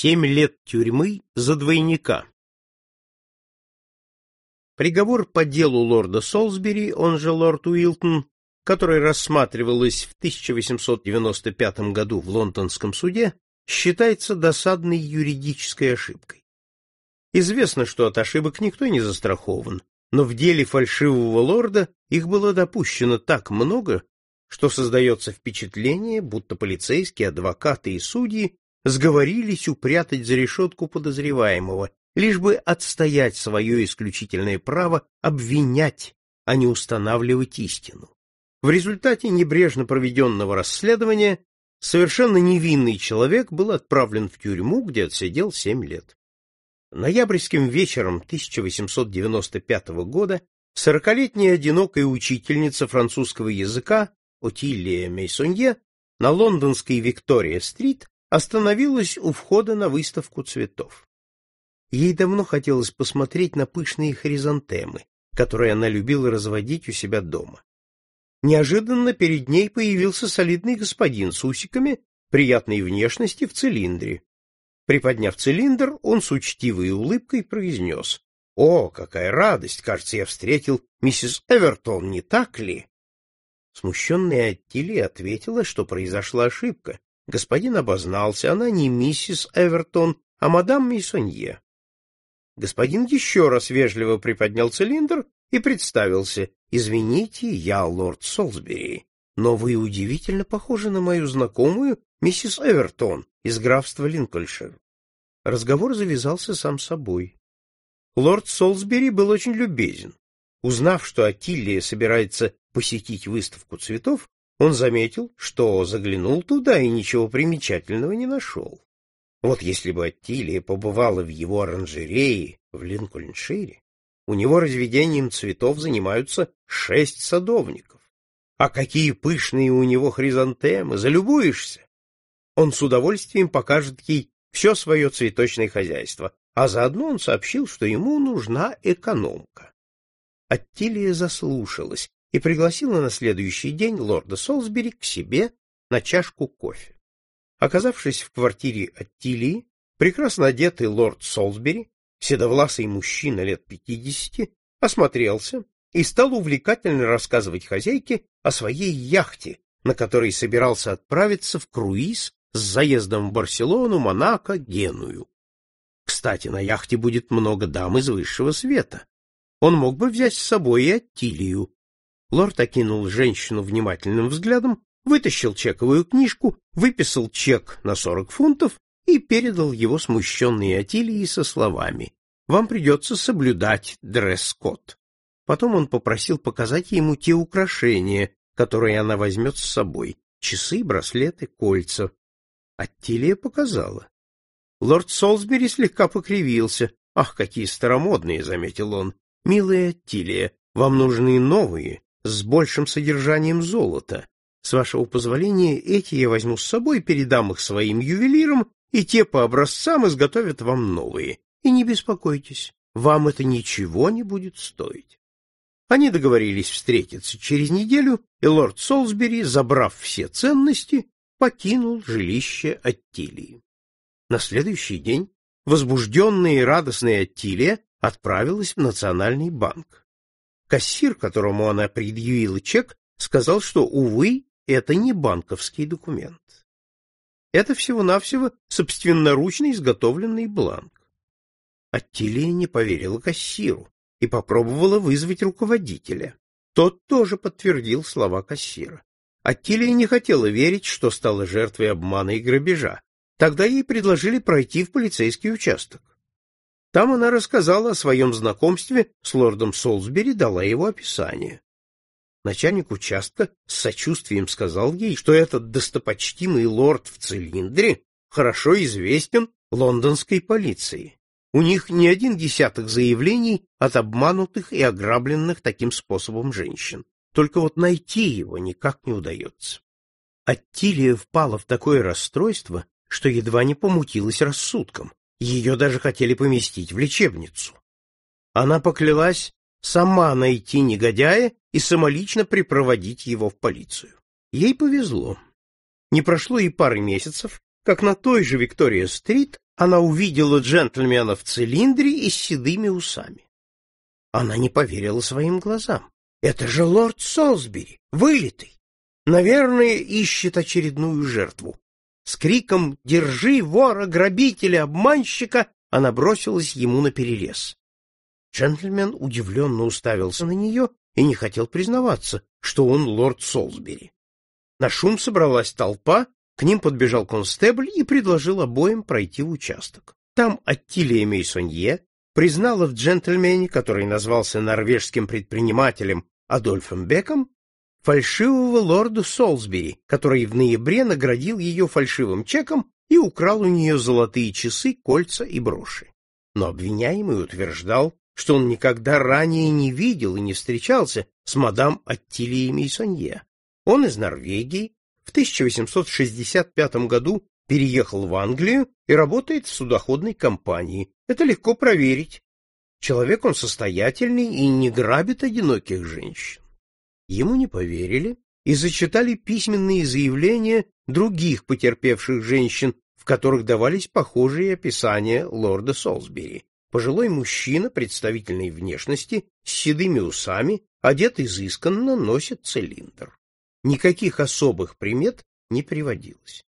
Семь лет тюрьмы за двойника. Приговор по делу лорда Солсбери, он же лорд Уилтон, который рассматривалось в 1895 году в лондонском суде, считается досадной юридической ошибкой. Известно, что от ошибок никто не застрахован, но в деле фальшивого лорда их было допущено так много, что создается впечатление, будто полицейские, адвокаты и судьи сговорились упрятать за решетку подозреваемого, лишь бы отстоять свое исключительное право обвинять, а не устанавливать истину. В результате небрежно проведенного расследования совершенно невинный человек был отправлен в тюрьму, где отсидел семь лет. Ноябрьским вечером 1895 года сорокалетняя одинокая учительница французского языка Отилия Мейсонье на лондонской Виктория-стрит остановилась у входа на выставку цветов. Ей давно хотелось посмотреть на пышные хризантемы, которые она любила разводить у себя дома. Неожиданно перед ней появился солидный господин с усиками, приятной внешности в цилиндре. Приподняв цилиндр, он с учтивой улыбкой произнес. — О, какая радость! Кажется, я встретил миссис Эвертон, не так ли? Смущенная Аттили ответила, что произошла ошибка, Господин обознался, она не миссис Эвертон, а мадам Мейсонье. Господин еще раз вежливо приподнял цилиндр и представился. «Извините, я лорд Солсбери, но вы удивительно похожи на мою знакомую миссис Эвертон из графства Линкольншир». Разговор завязался сам собой. Лорд Солсбери был очень любезен. Узнав, что Атиллия собирается посетить выставку цветов, он заметил, что заглянул туда и ничего примечательного не нашел. Вот если бы Аттилия побывала в его оранжерее в Линкольншире, у него разведением цветов занимаются шесть садовников. А какие пышные у него хризантемы, залюбуешься! Он с удовольствием покажет ей все свое цветочное хозяйство, а заодно он сообщил, что ему нужна экономка. Аттилия заслушалась и пригласила на следующий день лорда Солсбери к себе на чашку кофе. Оказавшись в квартире Аттилии, прекрасно одетый лорд Солсбери, седовласый мужчина лет пятидесяти, осмотрелся и стал увлекательно рассказывать хозяйке о своей яхте, на которой собирался отправиться в круиз с заездом в Барселону, Монако, Геную. Кстати, на яхте будет много дам из высшего света. Он мог бы взять с собой и Аттилию, Лорд окинул женщину внимательным взглядом, вытащил чековую книжку, выписал чек на сорок фунтов и передал его смущенной Атилии со словами «Вам придется соблюдать дресс-код». Потом он попросил показать ему те украшения, которые она возьмет с собой — часы, браслеты, кольца. Аттилия показала. Лорд Солсбери слегка покривился. «Ах, какие старомодные!» — заметил он. «Милая Аттилия, вам нужны новые, с большим содержанием золота. С вашего позволения, эти я возьму с собой, передам их своим ювелирам, и те по образцам изготовят вам новые. И не беспокойтесь, вам это ничего не будет стоить. Они договорились встретиться через неделю, и лорд Солсбери, забрав все ценности, покинул жилище Аттилии. На следующий день возбужденная и радостная Аттилия отправилась в Национальный банк. Кассир, которому она предъявила чек, сказал, что, увы, это не банковский документ. Это всего-навсего собственноручно изготовленный бланк. Аттилия не поверила кассиру и попробовала вызвать руководителя. Тот тоже подтвердил слова кассира. Аттилия не хотела верить, что стала жертвой обмана и грабежа. Тогда ей предложили пройти в полицейский участок. Там она рассказала о своем знакомстве с лордом Солсбери, дала его описание. Начальник участка с сочувствием сказал ей, что этот достопочтимый лорд в цилиндре хорошо известен лондонской полиции. У них не один десяток заявлений от обманутых и ограбленных таким способом женщин. Только вот найти его никак не удается. Аттилия впала в такое расстройство, что едва не помутилась рассудком. Ее даже хотели поместить в лечебницу. Она поклялась сама найти негодяя и самолично припроводить его в полицию. Ей повезло. Не прошло и пары месяцев, как на той же Виктория-стрит она увидела джентльмена в цилиндре и с седыми усами. Она не поверила своим глазам. Это же лорд Солсбери, вылитый. Наверное, ищет очередную жертву. С криком «Держи вора, грабителя, обманщика!» она бросилась ему на перерез. Джентльмен удивленно уставился на нее и не хотел признаваться, что он лорд Солсбери. На шум собралась толпа, к ним подбежал констебль и предложил обоим пройти в участок. Там Аттилия Мейсонье признала в джентльмене, который назвался норвежским предпринимателем Адольфом Беком, фальшивого лорда Солсбери, который в ноябре наградил ее фальшивым чеком и украл у нее золотые часы, кольца и броши. Но обвиняемый утверждал, что он никогда ранее не видел и не встречался с мадам Аттилией Мейсонье. Он из Норвегии, в 1865 году переехал в Англию и работает в судоходной компании. Это легко проверить. Человек он состоятельный и не грабит одиноких женщин. Ему не поверили и зачитали письменные заявления других потерпевших женщин, в которых давались похожие описания лорда Солсбери. Пожилой мужчина представительной внешности, с седыми усами, одет изысканно, носит цилиндр. Никаких особых примет не приводилось.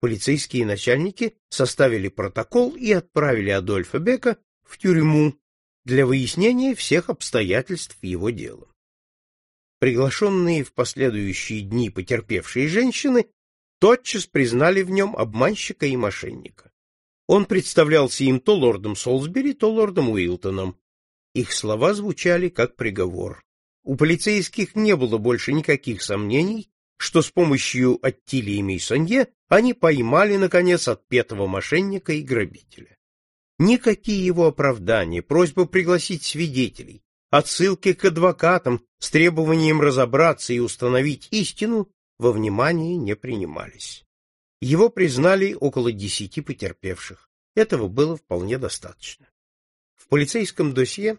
Полицейские начальники составили протокол и отправили Адольфа Бека в тюрьму для выяснения всех обстоятельств его дела. Приглашенные в последующие дни потерпевшие женщины тотчас признали в нем обманщика и мошенника. Он представлялся им то лордом Солсбери, то лордом Уилтоном. Их слова звучали как приговор. У полицейских не было больше никаких сомнений, что с помощью Аттилии Мейсонье они поймали, наконец, отпетого мошенника и грабителя. Никакие его оправдания, просьба пригласить свидетелей, отсылки к адвокатам с требованием разобраться и установить истину во внимание не принимались. Его признали около десяти потерпевших. Этого было вполне достаточно. В полицейском досье,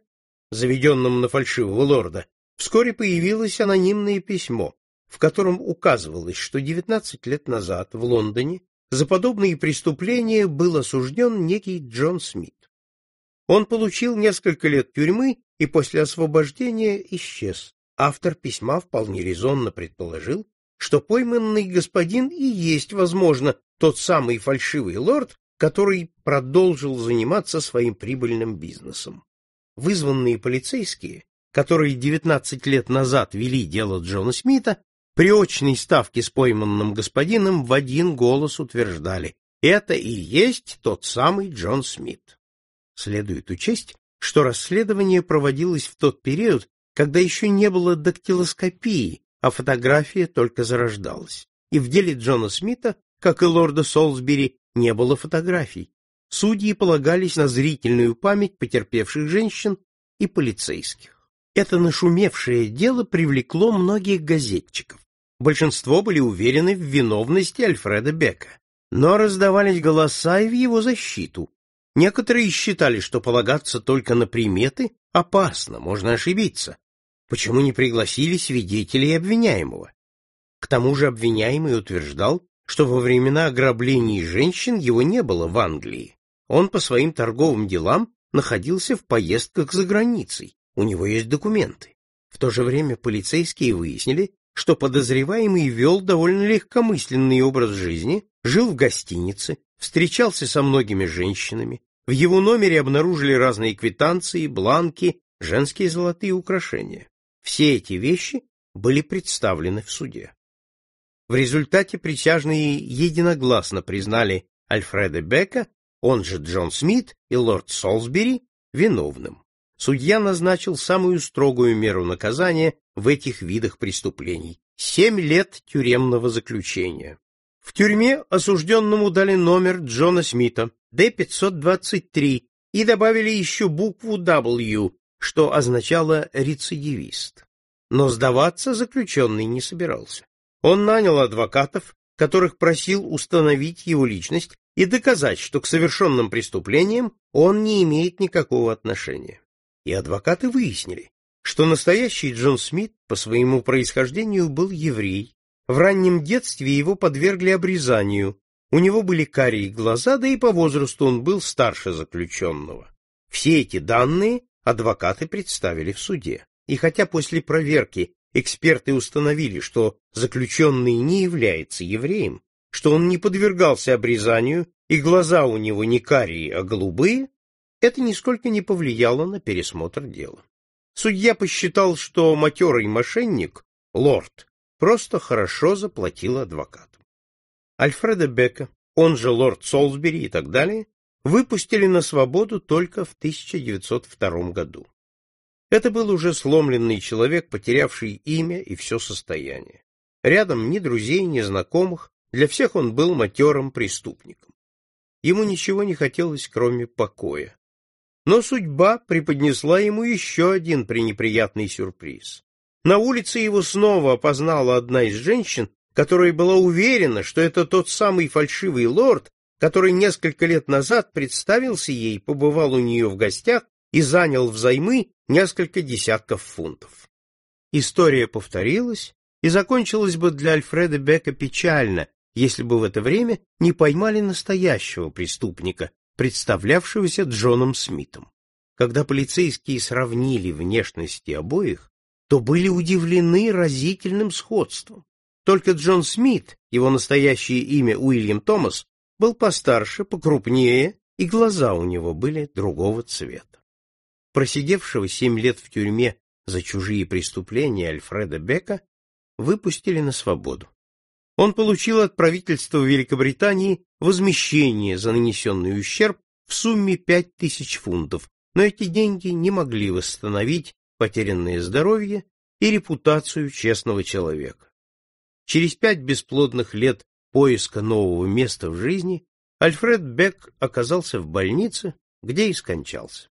заведенном на фальшивого лорда, вскоре появилось анонимное письмо, в котором указывалось, что 19 лет назад в Лондоне за подобные преступления был осужден некий Джон Смит. Он получил несколько лет тюрьмы и после освобождения исчез. Автор письма вполне резонно предположил, что пойманный господин и есть, возможно, тот самый фальшивый лорд, который продолжил заниматься своим прибыльным бизнесом. Вызванные полицейские, которые 19 лет назад вели дело Джона Смита, при очной ставке с пойманным господином в один голос утверждали «это и есть тот самый Джон Смит». Следует учесть, что расследование проводилось в тот период, когда еще не было дактилоскопии, а фотография только зарождалась. И в деле Джона Смита, как и лорда Солсбери, не было фотографий. Судьи полагались на зрительную память потерпевших женщин и полицейских. Это нашумевшее дело привлекло многих газетчиков. Большинство были уверены в виновности Альфреда Бека, но раздавались голоса и в его защиту. Некоторые считали, что полагаться только на приметы опасно, можно ошибиться. Почему не пригласили свидетелей обвиняемого? К тому же обвиняемый утверждал, что во времена ограблений женщин его не было в Англии. Он по своим торговым делам находился в поездках за границей, у него есть документы. В то же время полицейские выяснили, что подозреваемый вел довольно легкомысленный образ жизни, жил в гостинице, встречался со многими женщинами, в его номере обнаружили разные квитанции, бланки, женские золотые украшения. Все эти вещи были представлены в суде. В результате присяжные единогласно признали Альфреда Бека, он же Джон Смит и лорд Солсбери, виновным судья назначил самую строгую меру наказания в этих видах преступлений — семь лет тюремного заключения. В тюрьме осужденному дали номер Джона Смита, D523, и добавили еще букву W, что означало рецидивист. Но сдаваться заключенный не собирался. Он нанял адвокатов, которых просил установить его личность и доказать, что к совершенным преступлениям он не имеет никакого отношения и адвокаты выяснили, что настоящий Джон Смит по своему происхождению был еврей. В раннем детстве его подвергли обрезанию, У него были карие глаза, да и по возрасту он был старше заключенного. Все эти данные адвокаты представили в суде. И хотя после проверки эксперты установили, что заключенный не является евреем, что он не подвергался обрезанию и глаза у него не карие, а голубые, это нисколько не повлияло на пересмотр дела. Судья посчитал, что матерый мошенник, лорд, просто хорошо заплатил адвокату. Альфреда Бека, он же лорд Солсбери и так далее, выпустили на свободу только в 1902 году. Это был уже сломленный человек, потерявший имя и все состояние. Рядом ни друзей, ни знакомых, для всех он был матерым преступником. Ему ничего не хотелось, кроме покоя. Но судьба преподнесла ему еще один пренеприятный сюрприз. На улице его снова опознала одна из женщин, которая была уверена, что это тот самый фальшивый лорд, который несколько лет назад представился ей, побывал у нее в гостях и занял взаймы несколько десятков фунтов. История повторилась и закончилась бы для Альфреда Бека печально, если бы в это время не поймали настоящего преступника, представлявшегося Джоном Смитом. Когда полицейские сравнили внешности обоих, то были удивлены разительным сходством. Только Джон Смит, его настоящее имя Уильям Томас, был постарше, покрупнее, и глаза у него были другого цвета. Просидевшего семь лет в тюрьме за чужие преступления Альфреда Бека выпустили на свободу. Он получил от правительства Великобритании возмещение за нанесенный ущерб в сумме пять тысяч фунтов, но эти деньги не могли восстановить потерянное здоровье и репутацию честного человека. Через пять бесплодных лет поиска нового места в жизни Альфред Бек оказался в больнице, где и скончался.